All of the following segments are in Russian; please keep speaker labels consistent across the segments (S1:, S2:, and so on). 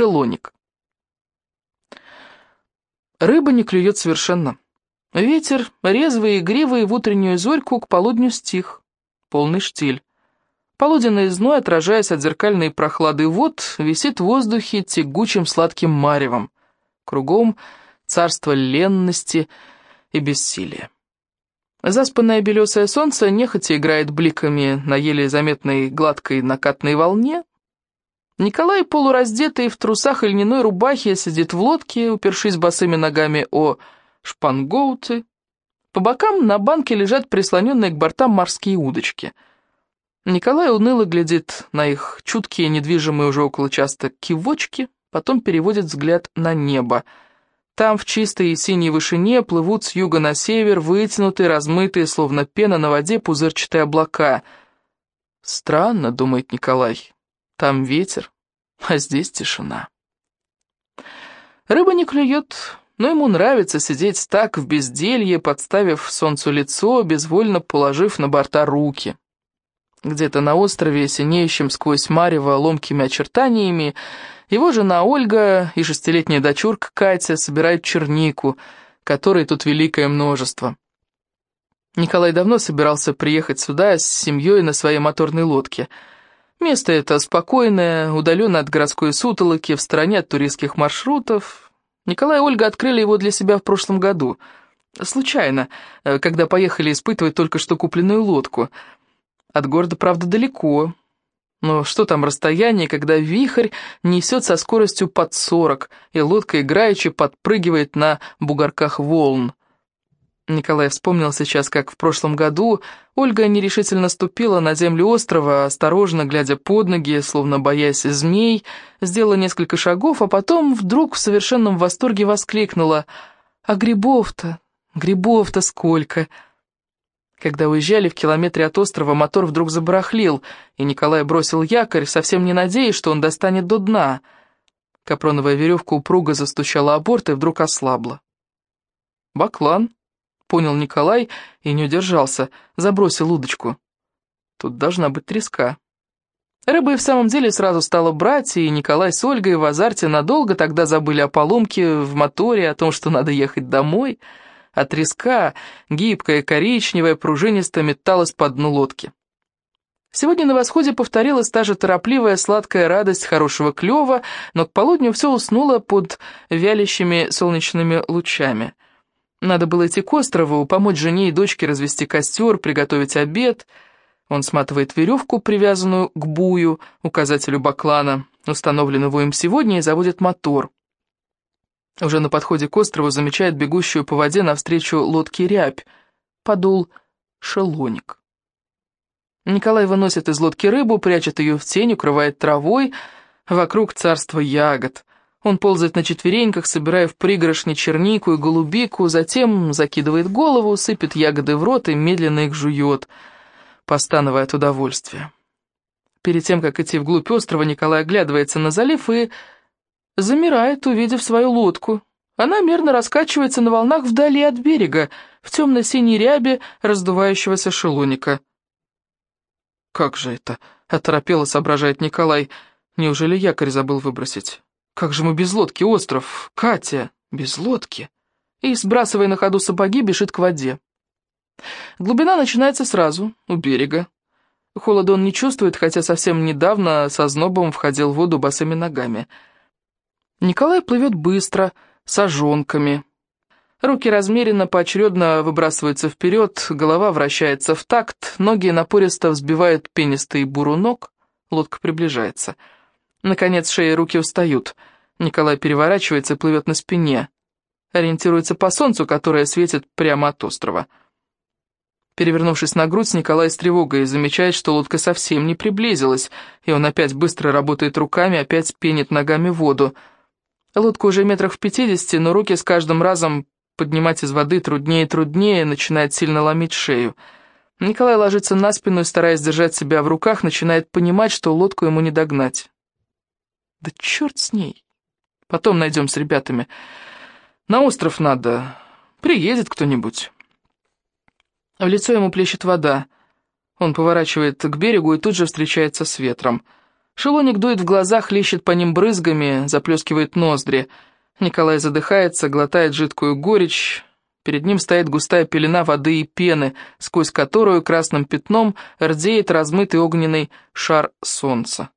S1: Шелоник. Рыба не клюет совершенно. Ветер, резвый игривый, в утреннюю зорьку к полудню стих. Полный штиль. Полуденный зной, отражаясь от зеркальной прохлады вод, висит в воздухе тягучим сладким маревом. Кругом царство ленности и бессилия. Заспанное белесое солнце нехотя играет бликами на еле заметной гладкой накатной волне. Николай, полураздетый в трусах и льняной рубахе, сидит в лодке, упершись босыми ногами о шпангоуты. По бокам на банке лежат прислоненные к бортам морские удочки. Николай уныло глядит на их чуткие, недвижимые уже около часто кивочки, потом переводит взгляд на небо — там в чистой и синей вышине плывут с юга на север вытянутые, размытые, словно пена на воде, пузырчатые облака. Странно, думает Николай, там ветер, а здесь тишина. Рыба не клюет, но ему нравится сидеть так в безделье, подставив солнцу лицо, безвольно положив на борта руки. Где-то на острове, синеющем сквозь марево ломкими очертаниями, его жена Ольга и шестилетняя дочурка Катя собирают чернику, которой тут великое множество. Николай давно собирался приехать сюда с семьей на своей моторной лодке. Место это спокойное, удаленное от городской сутолоки, в стороне от туристских маршрутов. Николай и Ольга открыли его для себя в прошлом году. Случайно, э, когда поехали испытывать только что купленную лодку. От города, правда, далеко, но что там расстояние, когда вихрь несет со скоростью под 40, и лодка играючи подпрыгивает на бугорках волн? Николай вспомнил сейчас, как в прошлом году Ольга нерешительно ступила на землю острова, осторожно глядя под ноги, словно боясь змей, сделала несколько шагов, а потом вдруг в совершенном восторге воскликнула «А грибов-то, грибов-то сколько!» Когда уезжали в километре от острова, мотор вдруг забарахлил, и Николай бросил якорь, совсем не надеясь, что он достанет до дна. Капроновая веревка упруго застучала о борт и вдруг ослабла. «Баклан», — понял Николай и не удержался, забросил удочку. «Тут должна быть треска». Рыба и в самом деле сразу стала брать, и Николай с Ольгой в азарте надолго тогда забыли о поломке в моторе, о том, что надо ехать домой — а треска, гибкая, коричневая, пружинисто металась по дну лодки. Сегодня на восходе повторилась та же торопливая сладкая радость хорошего клёва, но к полудню все уснуло под вялящими солнечными лучами. Надо было идти к острову, помочь жене и дочке развести костер, приготовить обед. Он сматывает веревку, привязанную к бую, указателю баклана, установленного им сегодня, и заводит мотор. Уже на подходе к острову замечает бегущую по воде навстречу лодке рябь. Подул шелоник. Николай выносит из лодки рыбу, прячет ее в тень, укрывает травой. Вокруг царство ягод. Он ползает на четвереньках, собирая в пригоршни чернику и голубику, затем закидывает голову, сыпет ягоды в рот и медленно их жует, постановая от удовольствия. Перед тем, как идти вглубь острова, Николай оглядывается на залив и замирает, увидев свою лодку. Она мерно раскачивается на волнах вдали от берега, в темно-синей рябе раздувающегося шелуника. «Как же это?» — оторопело соображает Николай. «Неужели якорь забыл выбросить? Как же мы без лодки, остров? Катя, без лодки?» И, сбрасывая на ходу сапоги, бежит к воде. Глубина начинается сразу, у берега. Холода он не чувствует, хотя совсем недавно со знобом входил в воду босыми ногами — Николай плывет быстро, с ожонками. Руки размеренно, поочередно выбрасываются вперед, голова вращается в такт, ноги напористо взбивают пенистый бурунок, лодка приближается. Наконец шея и руки устают. Николай переворачивается и плывет на спине. Ориентируется по солнцу, которое светит прямо от острова. Перевернувшись на грудь, Николай с тревогой замечает, что лодка совсем не приблизилась, и он опять быстро работает руками, опять пенит ногами воду. Лодка уже метрах в пятидесяти, но руки с каждым разом поднимать из воды труднее и труднее, начинает сильно ломить шею. Николай ложится на спину и, стараясь держать себя в руках, начинает понимать, что лодку ему не догнать. Да черт с ней. Потом найдем с ребятами. На остров надо. Приедет кто-нибудь. В лицо ему плещет вода. Он поворачивает к берегу и тут же встречается с ветром. Шелоник дует в глазах, хлещет по ним брызгами, заплескивает ноздри. Николай задыхается, глотает жидкую горечь. Перед ним стоит густая пелена воды и пены, сквозь которую красным пятном рдеет размытый огненный шар солнца.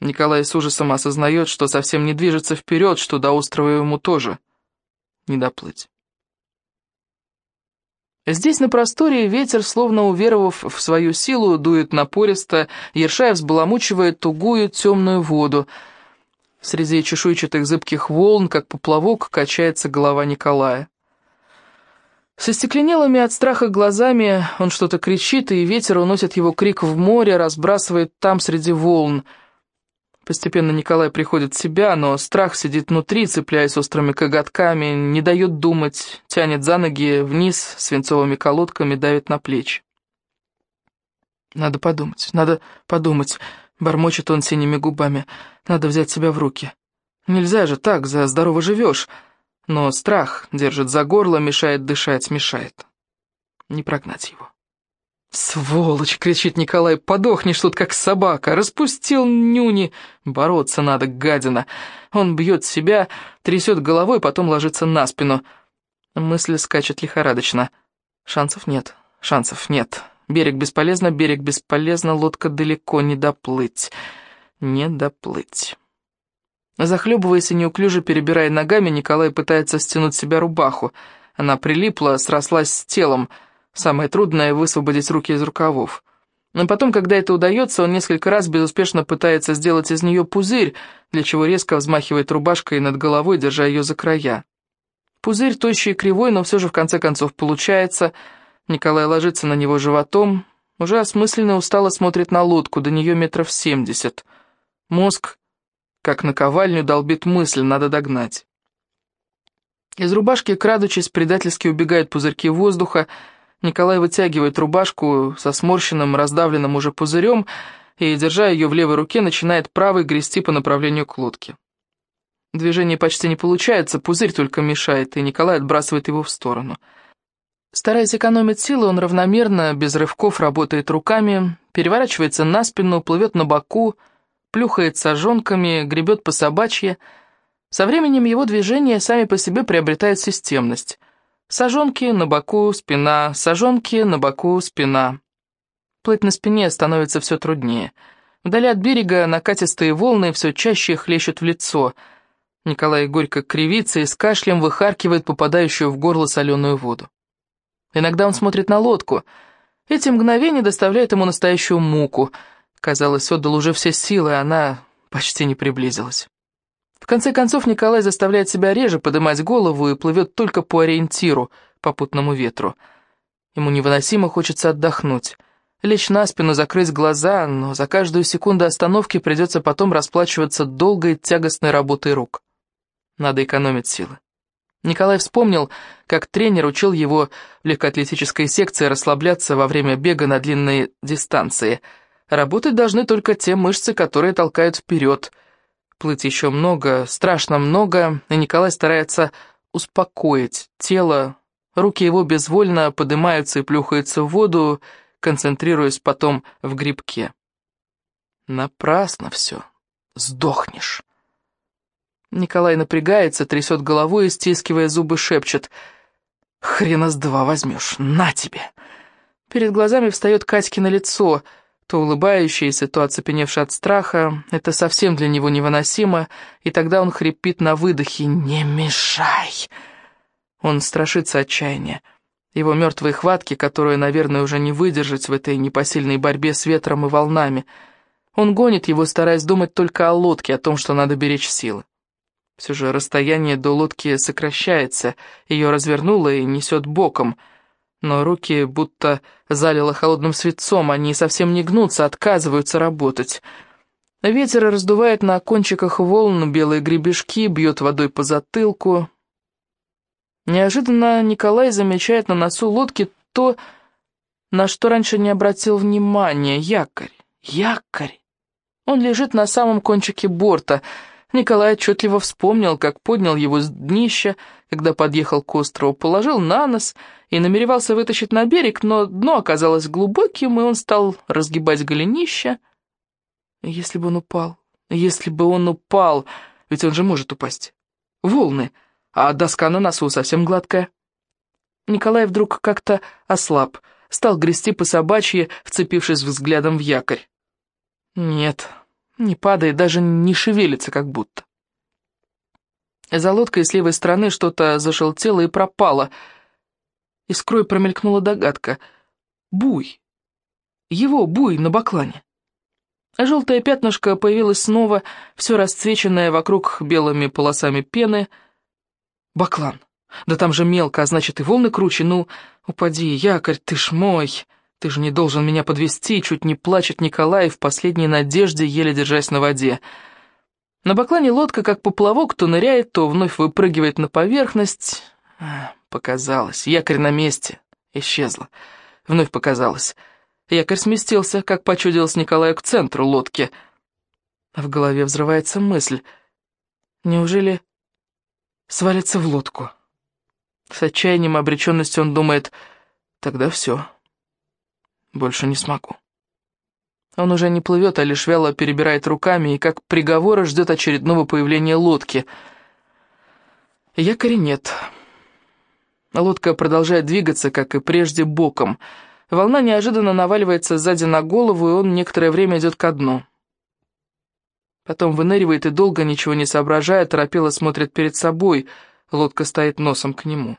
S1: Николай с ужасом осознает, что совсем не движется вперед, что до острова ему тоже не доплыть. Здесь, на просторе, ветер, словно уверовав в свою силу, дует напористо, Ершая взбаламучивает тугую темную воду. Среди чешуйчатых зыбких волн, как поплавок, качается голова Николая. Со стекленелыми от страха глазами он что-то кричит, и ветер уносит его крик в море, разбрасывает там среди волн — Постепенно Николай приходит в себя, но страх сидит внутри, цепляясь острыми коготками, не дает думать, тянет за ноги вниз, свинцовыми колодками давит на плечи. «Надо подумать, надо подумать», — бормочет он синими губами. «Надо взять себя в руки. Нельзя же так, за здорово живешь». Но страх держит за горло, мешает дышать, мешает. Не прогнать его. «Сволочь!» — кричит Николай. «Подохнешь тут, как собака! Распустил нюни! Бороться надо, гадина!» Он бьет себя, трясет головой, потом ложится на спину. Мысль скачет лихорадочно. Шансов нет, шансов нет. Берег бесполезно, берег бесполезно, лодка далеко, не доплыть. Не доплыть. Захлебываясь и неуклюже перебирая ногами, Николай пытается стянуть себя рубаху. Она прилипла, срослась с телом — Самое трудное — высвободить руки из рукавов. Но потом, когда это удается, он несколько раз безуспешно пытается сделать из нее пузырь, для чего резко взмахивает рубашкой над головой, держа ее за края. Пузырь тощий и кривой, но все же в конце концов получается. Николай ложится на него животом, уже осмысленно устало смотрит на лодку, до нее метров семьдесят. Мозг, как наковальню, долбит мысль, надо догнать. Из рубашки, крадучись, предательски убегают пузырьки воздуха, Николай вытягивает рубашку со сморщенным, раздавленным уже пузырем и, держа ее в левой руке, начинает правой грести по направлению к лодке. Движение почти не получается, пузырь только мешает, и Николай отбрасывает его в сторону. Стараясь экономить силы, он равномерно, без рывков работает руками, переворачивается на спину, плывет на боку, плюхает сожонками, гребет по собачье. Со временем его движения сами по себе приобретают системность. Сажонки на боку, спина, сажонки на боку, спина. Плыть на спине становится все труднее. Вдали от берега накатистые волны все чаще хлещут в лицо. Николай горько кривится и с кашлем выхаркивает попадающую в горло соленую воду. Иногда он смотрит на лодку. Эти мгновения доставляют ему настоящую муку. Казалось, отдал уже все силы, а она почти не приблизилась. В конце концов, Николай заставляет себя реже поднимать голову и плывет только по ориентиру, попутному ветру. Ему невыносимо хочется отдохнуть. Лечь на спину, закрыть глаза, но за каждую секунду остановки придется потом расплачиваться долгой тягостной работой рук. Надо экономить силы. Николай вспомнил, как тренер учил его в легкоатлетической секции расслабляться во время бега на длинные дистанции. Работать должны только те мышцы, которые толкают вперед – Плыть еще много, страшно много, и Николай старается успокоить тело. Руки его безвольно поднимаются и плюхаются в воду, концентрируясь потом в грибке. Напрасно все. Сдохнешь. Николай напрягается, трясет головой и, стискивая зубы, шепчет. «Хрена с два возьмешь, на тебе!» Перед глазами встает Катькино лицо — то улыбающийся, то оцепеневший от страха. Это совсем для него невыносимо, и тогда он хрипит на выдохе «Не мешай!». Он страшится отчаяния. Его мертвые хватки, которые, наверное, уже не выдержать в этой непосильной борьбе с ветром и волнами. Он гонит его, стараясь думать только о лодке, о том, что надо беречь силы. Все же расстояние до лодки сокращается, ее развернуло и несет боком — но руки будто залило холодным свинцом, они совсем не гнутся, отказываются работать. Ветер раздувает на кончиках волн белые гребешки, бьет водой по затылку. Неожиданно Николай замечает на носу лодки то, на что раньше не обратил внимания — якорь. Якорь! Он лежит на самом кончике борта — Николай отчетливо вспомнил, как поднял его с днища, когда подъехал к острову, положил на нос и намеревался вытащить на берег, но дно оказалось глубоким, и он стал разгибать голенище. Если бы он упал, если бы он упал, ведь он же может упасть. Волны, а доска на носу совсем гладкая. Николай вдруг как-то ослаб, стал грести по собачьи, вцепившись взглядом в якорь. Нет, не падает, даже не шевелится как будто. За лодкой с левой стороны что-то зашелтело и пропало. Искрой промелькнула догадка. Буй. Его буй на баклане. Желтое пятнышко появилось снова, все расцвеченное вокруг белыми полосами пены. Баклан. Да там же мелко, а значит и волны круче. Ну, упади, якорь, ты ж мой. Ты же не должен меня подвести, чуть не плачет Николай в последней надежде, еле держась на воде. На баклане лодка, как поплавок, то ныряет, то вновь выпрыгивает на поверхность. А, показалось. Якорь на месте. Исчезла. Вновь показалось. Якорь сместился, как почудилось Николаю, к центру лодки. В голове взрывается мысль. Неужели свалится в лодку? С отчаянием и обреченностью он думает, тогда все, больше не смогу. Он уже не плывет, а лишь вяло перебирает руками и как приговора ждет очередного появления лодки. Якоря нет. Лодка продолжает двигаться, как и прежде, боком. Волна неожиданно наваливается сзади на голову, и он некоторое время идет ко дну. Потом выныривает и долго, ничего не соображая, торопело смотрит перед собой. Лодка стоит носом к нему.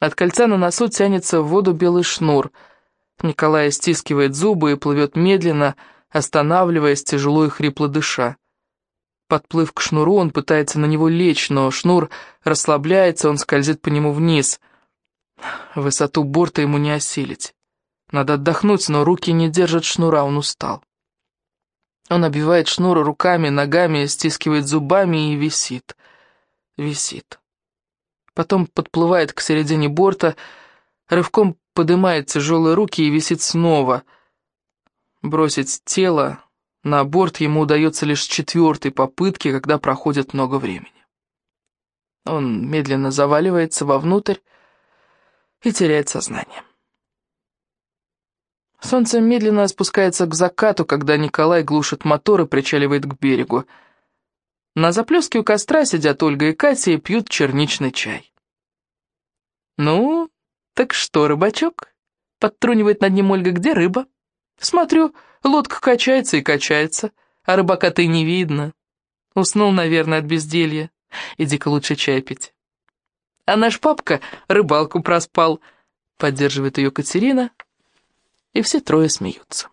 S1: От кольца на носу тянется в воду белый шнур — Николай стискивает зубы и плывет медленно, останавливаясь, тяжело и хрипло дыша. Подплыв к шнуру, он пытается на него лечь, но шнур расслабляется, он скользит по нему вниз. Высоту борта ему не осилить. Надо отдохнуть, но руки не держат шнура, он устал. Он обвивает шнур руками, ногами, стискивает зубами и висит. Висит. Потом подплывает к середине борта, рывком поднимает тяжелые руки и висит снова. Бросить тело на борт ему удается лишь с четвертой попытки, когда проходит много времени. Он медленно заваливается вовнутрь и теряет сознание. Солнце медленно спускается к закату, когда Николай глушит мотор и причаливает к берегу. На заплеске у костра сидят Ольга и Катя и пьют черничный чай. «Ну, «Так что, рыбачок?» — подтрунивает над ним Ольга. «Где рыба?» «Смотрю, лодка качается и качается, а рыбака-то и не видно. Уснул, наверное, от безделья. Иди-ка лучше чай пить». «А наш папка рыбалку проспал», — поддерживает ее Катерина, и все трое смеются.